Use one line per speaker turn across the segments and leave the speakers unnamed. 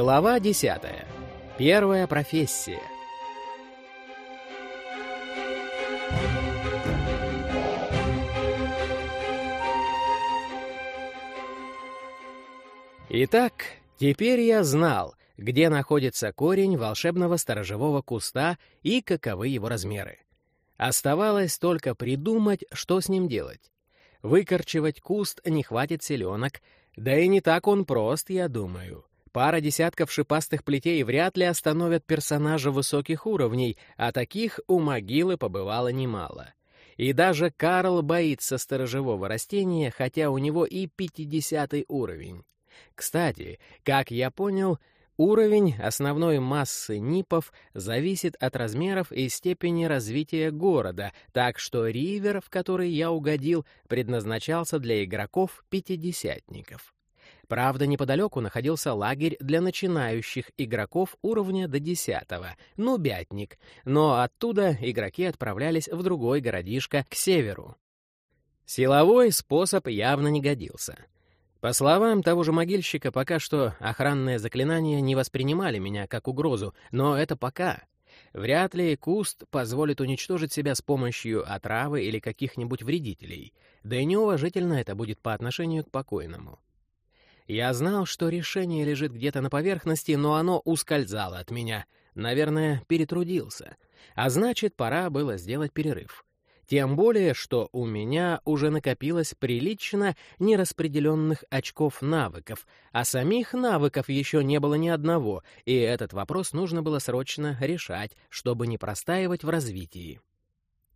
Глава 10. Первая профессия. Итак, теперь я знал, где находится корень волшебного сторожевого куста и каковы его размеры. Оставалось только придумать, что с ним делать. Выкорчевать куст не хватит селенок, да и не так он прост, я думаю. Пара десятков шипастых плетей вряд ли остановят персонажа высоких уровней, а таких у могилы побывало немало. И даже Карл боится сторожевого растения, хотя у него и пятидесятый уровень. Кстати, как я понял, уровень основной массы НИПов зависит от размеров и степени развития города, так что ривер, в который я угодил, предназначался для игроков-пятидесятников. Правда, неподалеку находился лагерь для начинающих игроков уровня до 10 нубятник, но оттуда игроки отправлялись в другой городишко к северу. Силовой способ явно не годился. По словам того же могильщика, пока что охранные заклинания не воспринимали меня как угрозу, но это пока. Вряд ли куст позволит уничтожить себя с помощью отравы или каких-нибудь вредителей, да и неуважительно это будет по отношению к покойному. Я знал, что решение лежит где-то на поверхности, но оно ускользало от меня. Наверное, перетрудился. А значит, пора было сделать перерыв. Тем более, что у меня уже накопилось прилично нераспределенных очков навыков, а самих навыков еще не было ни одного, и этот вопрос нужно было срочно решать, чтобы не простаивать в развитии.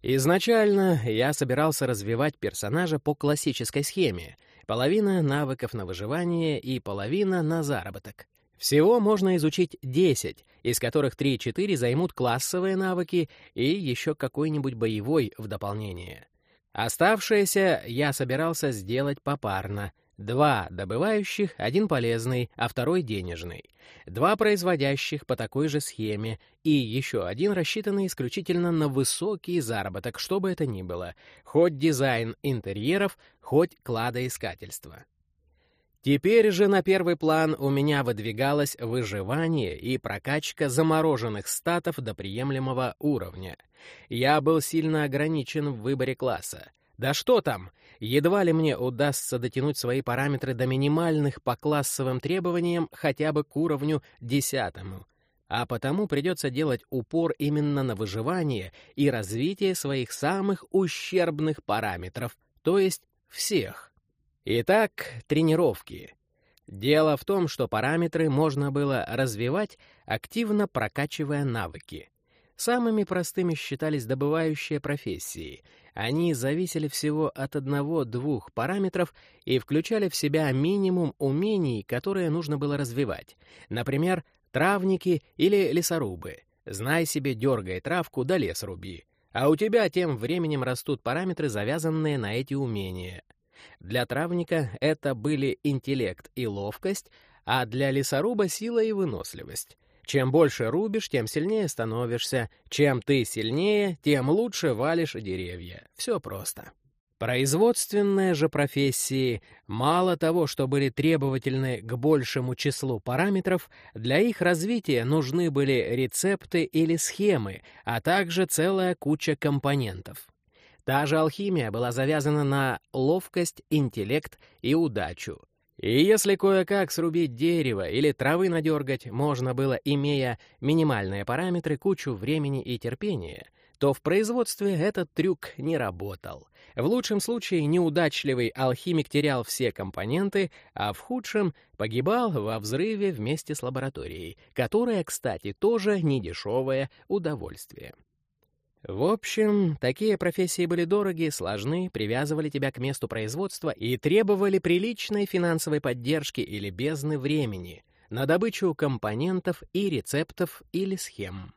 Изначально я собирался развивать персонажа по классической схеме — половина навыков на выживание и половина на заработок. Всего можно изучить 10, из которых 3-4 займут классовые навыки и еще какой-нибудь боевой в дополнение. Оставшееся я собирался сделать попарно, Два добывающих, один полезный, а второй денежный. Два производящих по такой же схеме и еще один рассчитанный исключительно на высокий заработок, что бы это ни было, хоть дизайн интерьеров, хоть кладоискательство. Теперь же на первый план у меня выдвигалось выживание и прокачка замороженных статов до приемлемого уровня. Я был сильно ограничен в выборе класса. Да что там, едва ли мне удастся дотянуть свои параметры до минимальных по классовым требованиям хотя бы к уровню десятому. А потому придется делать упор именно на выживание и развитие своих самых ущербных параметров, то есть всех. Итак, тренировки. Дело в том, что параметры можно было развивать, активно прокачивая навыки. Самыми простыми считались добывающие профессии — они зависели всего от одного-двух параметров и включали в себя минимум умений, которые нужно было развивать. Например, травники или лесорубы. Знай себе, дергай травку да лес руби. А у тебя тем временем растут параметры, завязанные на эти умения. Для травника это были интеллект и ловкость, а для лесоруба — сила и выносливость. Чем больше рубишь, тем сильнее становишься. Чем ты сильнее, тем лучше валишь деревья. Все просто. Производственные же профессии, мало того, что были требовательны к большему числу параметров, для их развития нужны были рецепты или схемы, а также целая куча компонентов. Та же алхимия была завязана на ловкость, интеллект и удачу. И если кое-как срубить дерево или травы надергать можно было, имея минимальные параметры, кучу времени и терпения, то в производстве этот трюк не работал. В лучшем случае неудачливый алхимик терял все компоненты, а в худшем погибал во взрыве вместе с лабораторией, которая, кстати, тоже недешевое удовольствие. В общем, такие профессии были дороги, сложны, привязывали тебя к месту производства и требовали приличной финансовой поддержки или бездны времени на добычу компонентов и рецептов или схем.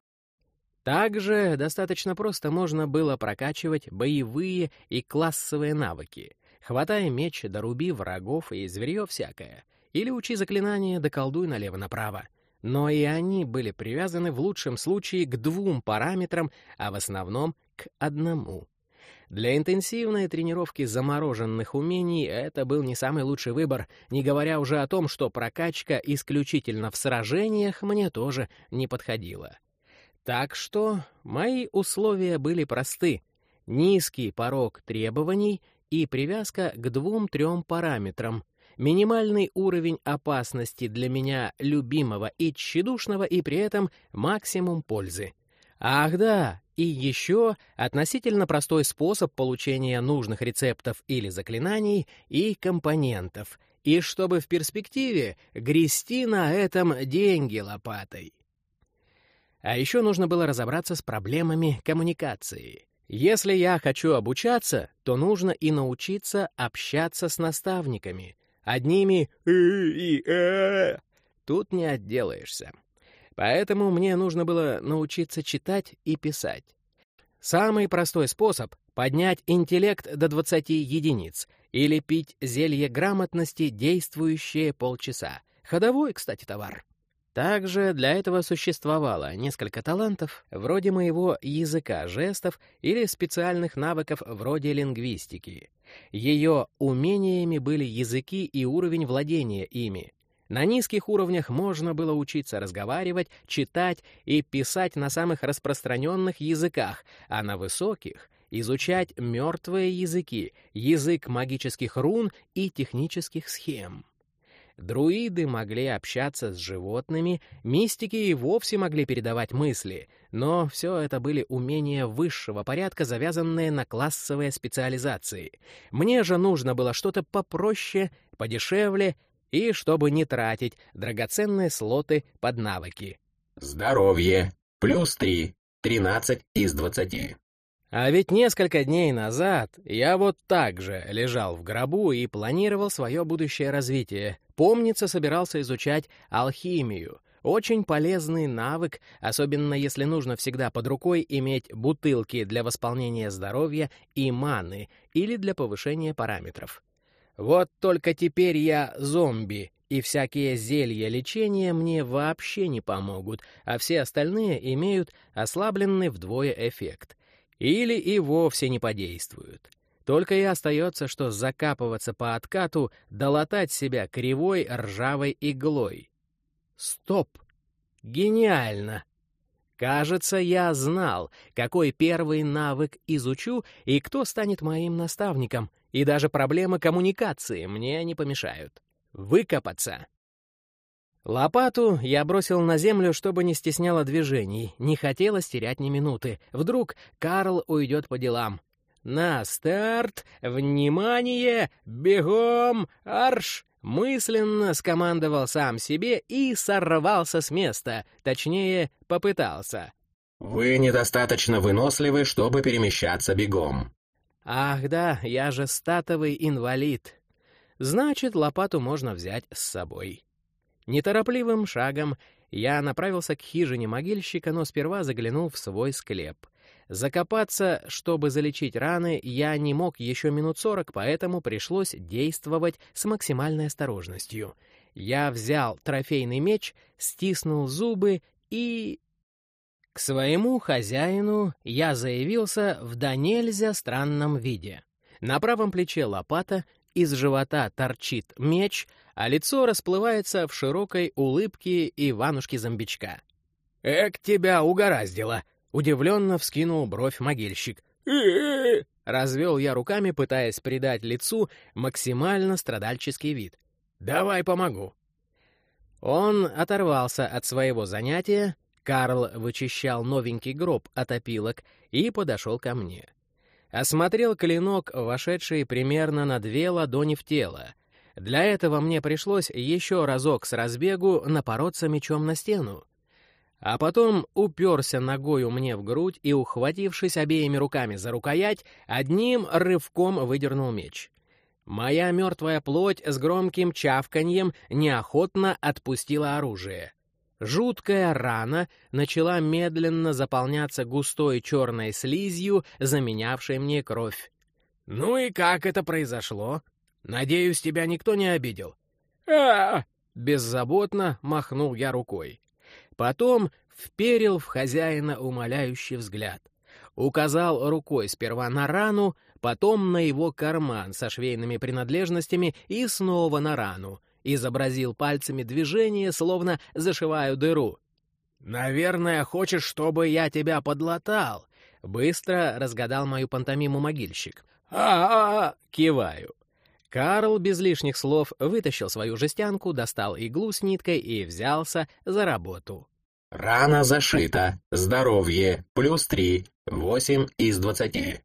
Также достаточно просто можно было прокачивать боевые и классовые навыки, хватая меч, доруби врагов и зверье всякое, или учи заклинания да колдуй налево-направо. Но и они были привязаны в лучшем случае к двум параметрам, а в основном к одному. Для интенсивной тренировки замороженных умений это был не самый лучший выбор, не говоря уже о том, что прокачка исключительно в сражениях мне тоже не подходила. Так что мои условия были просты. Низкий порог требований и привязка к двум-трем параметрам. Минимальный уровень опасности для меня любимого и тщедушного, и при этом максимум пользы. Ах да, и еще относительно простой способ получения нужных рецептов или заклинаний и компонентов, и чтобы в перспективе грести на этом деньги лопатой. А еще нужно было разобраться с проблемами коммуникации. Если я хочу обучаться, то нужно и научиться общаться с наставниками. Одними «и» и «э» тут не отделаешься. Поэтому мне нужно было научиться читать и писать. Самый простой способ — поднять интеллект до 20 единиц или пить зелье грамотности, действующее полчаса. Ходовой, кстати, товар. Также для этого существовало несколько талантов, вроде моего языка жестов или специальных навыков вроде лингвистики. Ее умениями были языки и уровень владения ими. На низких уровнях можно было учиться разговаривать, читать и писать на самых распространенных языках, а на высоких — изучать мертвые языки, язык магических рун и технических схем. Друиды могли общаться с животными, мистики и вовсе могли передавать мысли, но все это были умения высшего порядка, завязанные на классовые специализации. Мне же нужно было что-то попроще, подешевле и чтобы не тратить драгоценные слоты под навыки.
Здоровье. Плюс три. Тринадцать из двадцати.
А ведь несколько дней назад я вот так же лежал в гробу и планировал свое будущее развитие. Помнится, собирался изучать алхимию. Очень полезный навык, особенно если нужно всегда под рукой иметь бутылки для восполнения здоровья и маны или для повышения параметров. Вот только теперь я зомби, и всякие зелья лечения мне вообще не помогут, а все остальные имеют ослабленный вдвое эффект. Или и вовсе не подействуют. Только и остается, что закапываться по откату, долатать себя кривой ржавой иглой. Стоп! Гениально! Кажется, я знал, какой первый навык изучу и кто станет моим наставником — и даже проблемы коммуникации мне не помешают. Выкопаться. Лопату я бросил на землю, чтобы не стесняло движений, не хотелось терять ни минуты. Вдруг Карл уйдет по делам. «На старт! Внимание! Бегом! Арш!» Мысленно скомандовал сам себе и сорвался с места, точнее, попытался.
«Вы недостаточно выносливы, чтобы перемещаться бегом.
Ах да, я же статовый инвалид. Значит, лопату можно взять с собой. Неторопливым шагом я направился к хижине могильщика, но сперва заглянул в свой склеп. Закопаться, чтобы залечить раны, я не мог еще минут сорок, поэтому пришлось действовать с максимальной осторожностью. Я взял трофейный меч, стиснул зубы и к своему хозяину я заявился в да нельзя странном виде. На правом плече лопата, из живота торчит меч, а лицо расплывается в широкой улыбке Иванушки-зомбичка. «Эк, тебя угораздило!» — удивленно вскинул бровь могильщик. Развел я руками, пытаясь придать лицу максимально страдальческий вид. «Давай помогу». Он оторвался от своего занятия, Карл вычищал новенький гроб от опилок и подошел ко мне. Осмотрел клинок, вошедший примерно на две ладони в тело. Для этого мне пришлось еще разок с разбегу напороться мечом на стену. А потом уперся ногою мне в грудь и, ухватившись обеими руками за рукоять, одним рывком выдернул меч. Моя мертвая плоть с громким чавканьем неохотно отпустила оружие. Жуткая рана начала медленно заполняться густой черной слизью, заменявшей мне кровь. «Ну и как это произошло? Надеюсь, тебя никто не обидел?» а, Беззаботно махнул я рукой. Потом вперил в хозяина умоляющий взгляд. указал рукой сперва на рану, потом на его карман со швейными принадлежностями и снова на рану. Изобразил пальцами движение, словно зашиваю дыру. «Наверное, хочешь, чтобы я тебя подлатал?» Быстро разгадал мою пантомиму могильщик. а а киваю. Карл без лишних слов вытащил свою жестянку, достал иглу с ниткой и взялся за работу.
Рана зашита. Здоровье. Плюс три. Восемь из двадцати.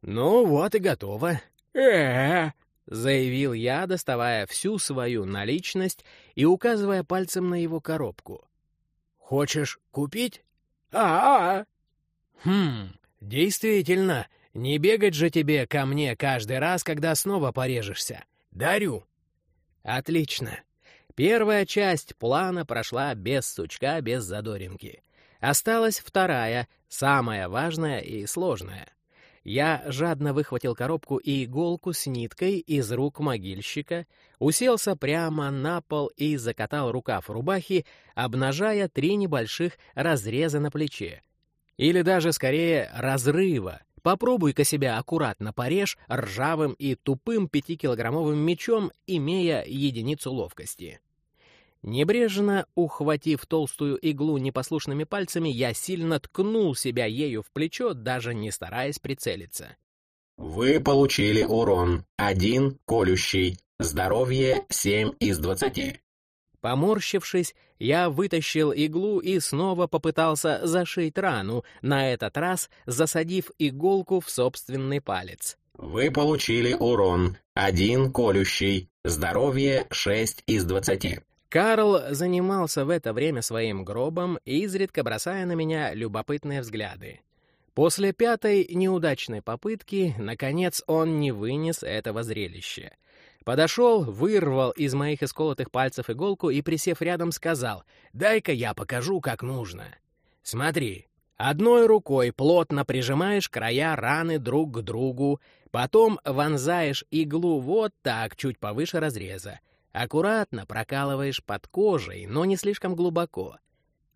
Ну вот и готово. э заявил я, доставая всю свою наличность и указывая пальцем на его коробку. «Хочешь купить?» «А-а-а!» «Хм, действительно, не бегать же тебе ко мне каждый раз, когда снова порежешься. Дарю!» «Отлично. Первая часть плана прошла без сучка, без задоринки. Осталась вторая, самая важная и сложная. Я жадно выхватил коробку и иголку с ниткой из рук могильщика, уселся прямо на пол и закатал рукав рубахи, обнажая три небольших разреза на плече. Или даже скорее разрыва. Попробуй-ка себя аккуратно порежь ржавым и тупым пятикилограммовым мечом, имея единицу ловкости. Небрежно ухватив толстую иглу непослушными пальцами, я сильно ткнул себя ею в плечо, даже не стараясь прицелиться.
Вы получили урон. Один колющий. Здоровье 7 из 20.
Поморщившись, я вытащил иглу и снова попытался зашить рану, на этот раз засадив иголку в собственный палец.
Вы получили урон. Один колющий. Здоровье 6 из 20.
Карл занимался в это время своим гробом, изредка бросая на меня любопытные взгляды. После пятой неудачной попытки, наконец, он не вынес этого зрелища. Подошел, вырвал из моих исколотых пальцев иголку и, присев рядом, сказал, «Дай-ка я покажу, как нужно. Смотри, одной рукой плотно прижимаешь края раны друг к другу, потом вонзаешь иглу вот так, чуть повыше разреза, Аккуратно прокалываешь под кожей, но не слишком глубоко.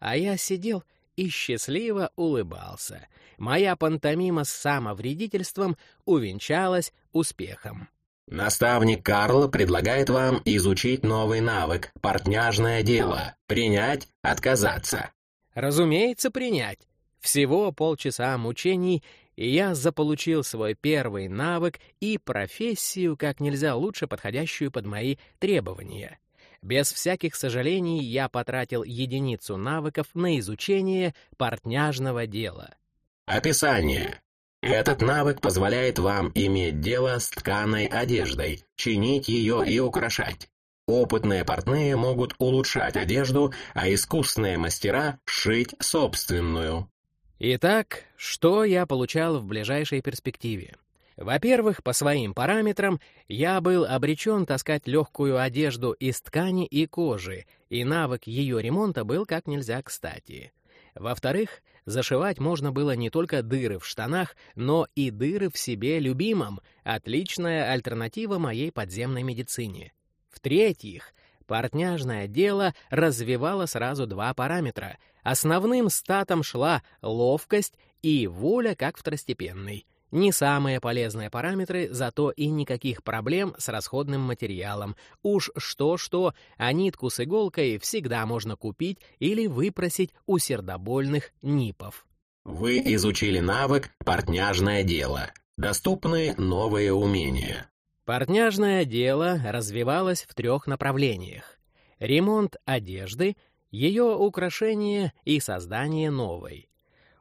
А я сидел и счастливо улыбался. Моя пантомима с самовредительством увенчалась успехом.
Наставник Карл предлагает вам изучить новый навык «Портняжное дело». Принять, отказаться.
Разумеется, принять. Всего полчаса мучений, и я заполучил свой первый навык и профессию, как нельзя лучше подходящую под мои требования. Без всяких сожалений я потратил единицу навыков на изучение портняжного дела.
Описание. Этот навык позволяет вам иметь дело с тканой одеждой, чинить ее и украшать. Опытные портные могут улучшать одежду, а искусные мастера — шить собственную.
Итак, что я получал в ближайшей перспективе? Во-первых, по своим параметрам я был обречен таскать легкую одежду из ткани и кожи, и навык ее ремонта был как нельзя кстати. Во-вторых, зашивать можно было не только дыры в штанах, но и дыры в себе любимом, отличная альтернатива моей подземной медицине. В-третьих, Портняжное дело развивало сразу два параметра. Основным статом шла ловкость и воля как второстепенный. Не самые полезные параметры, зато и никаких проблем с расходным материалом. Уж что-что, а нитку с иголкой всегда можно купить или выпросить у сердобольных нипов.
Вы изучили навык «Портняжное дело». Доступны новые умения.
Портняжное дело развивалось в трех направлениях. Ремонт одежды, ее украшение и создание новой.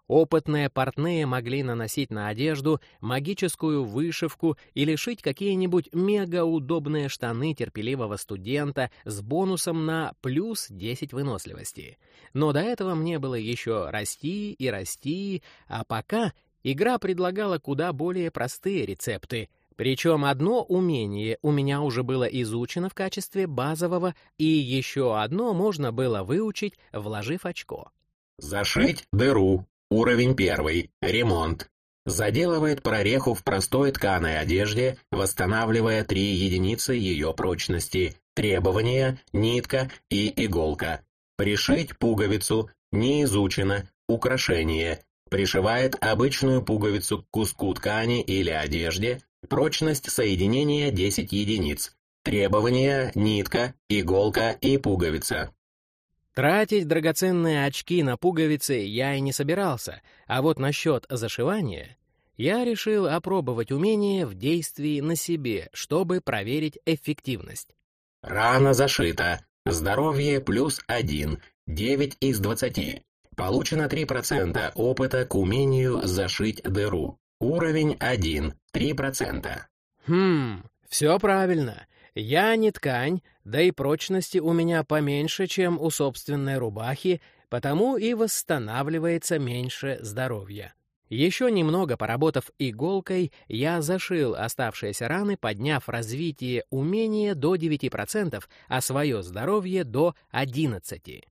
Опытные портные могли наносить на одежду магическую вышивку или шить какие-нибудь мегаудобные штаны терпеливого студента с бонусом на плюс 10 выносливости. Но до этого мне было еще расти и расти, а пока игра предлагала куда более простые рецепты, причем одно умение у меня уже было изучено в качестве базового, и еще одно можно было выучить, вложив очко.
Зашить дыру. Уровень первый. Ремонт. Заделывает прореху в простой тканой одежде, восстанавливая три единицы ее прочности. Требования, нитка и иголка. Пришить пуговицу. Не изучено. Украшение. Пришивает обычную пуговицу к куску ткани или одежде. Прочность соединения 10 единиц. Требования – нитка, иголка и пуговица.
Тратить драгоценные очки на пуговицы я и не собирался, а вот насчет зашивания я решил опробовать умение в действии на себе, чтобы проверить эффективность.
Рана зашита. Здоровье плюс 1. 9 из 20. Получено 3% опыта к умению зашить дыру. Уровень 1. 3%.
Хм, все правильно. Я не ткань, да и прочности у меня поменьше, чем у собственной рубахи, потому и восстанавливается меньше здоровья. Еще немного поработав иголкой, я зашил оставшиеся раны, подняв развитие умения до 9%, а свое здоровье до 11%.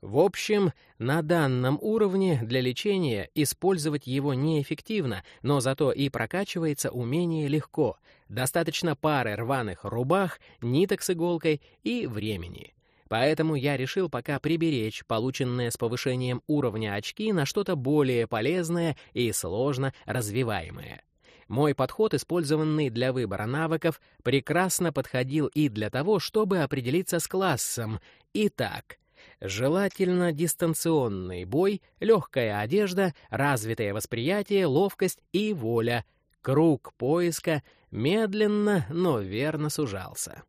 В общем, на данном уровне для лечения использовать его неэффективно, но зато и прокачивается умение легко. Достаточно пары рваных рубах, ниток с иголкой и времени. Поэтому я решил пока приберечь полученные с повышением уровня очки на что-то более полезное и сложно развиваемое. Мой подход, использованный для выбора навыков, прекрасно подходил и для того, чтобы определиться с классом. Итак, желательно дистанционный бой, легкая одежда, развитое восприятие, ловкость и воля. Круг поиска медленно, но верно сужался.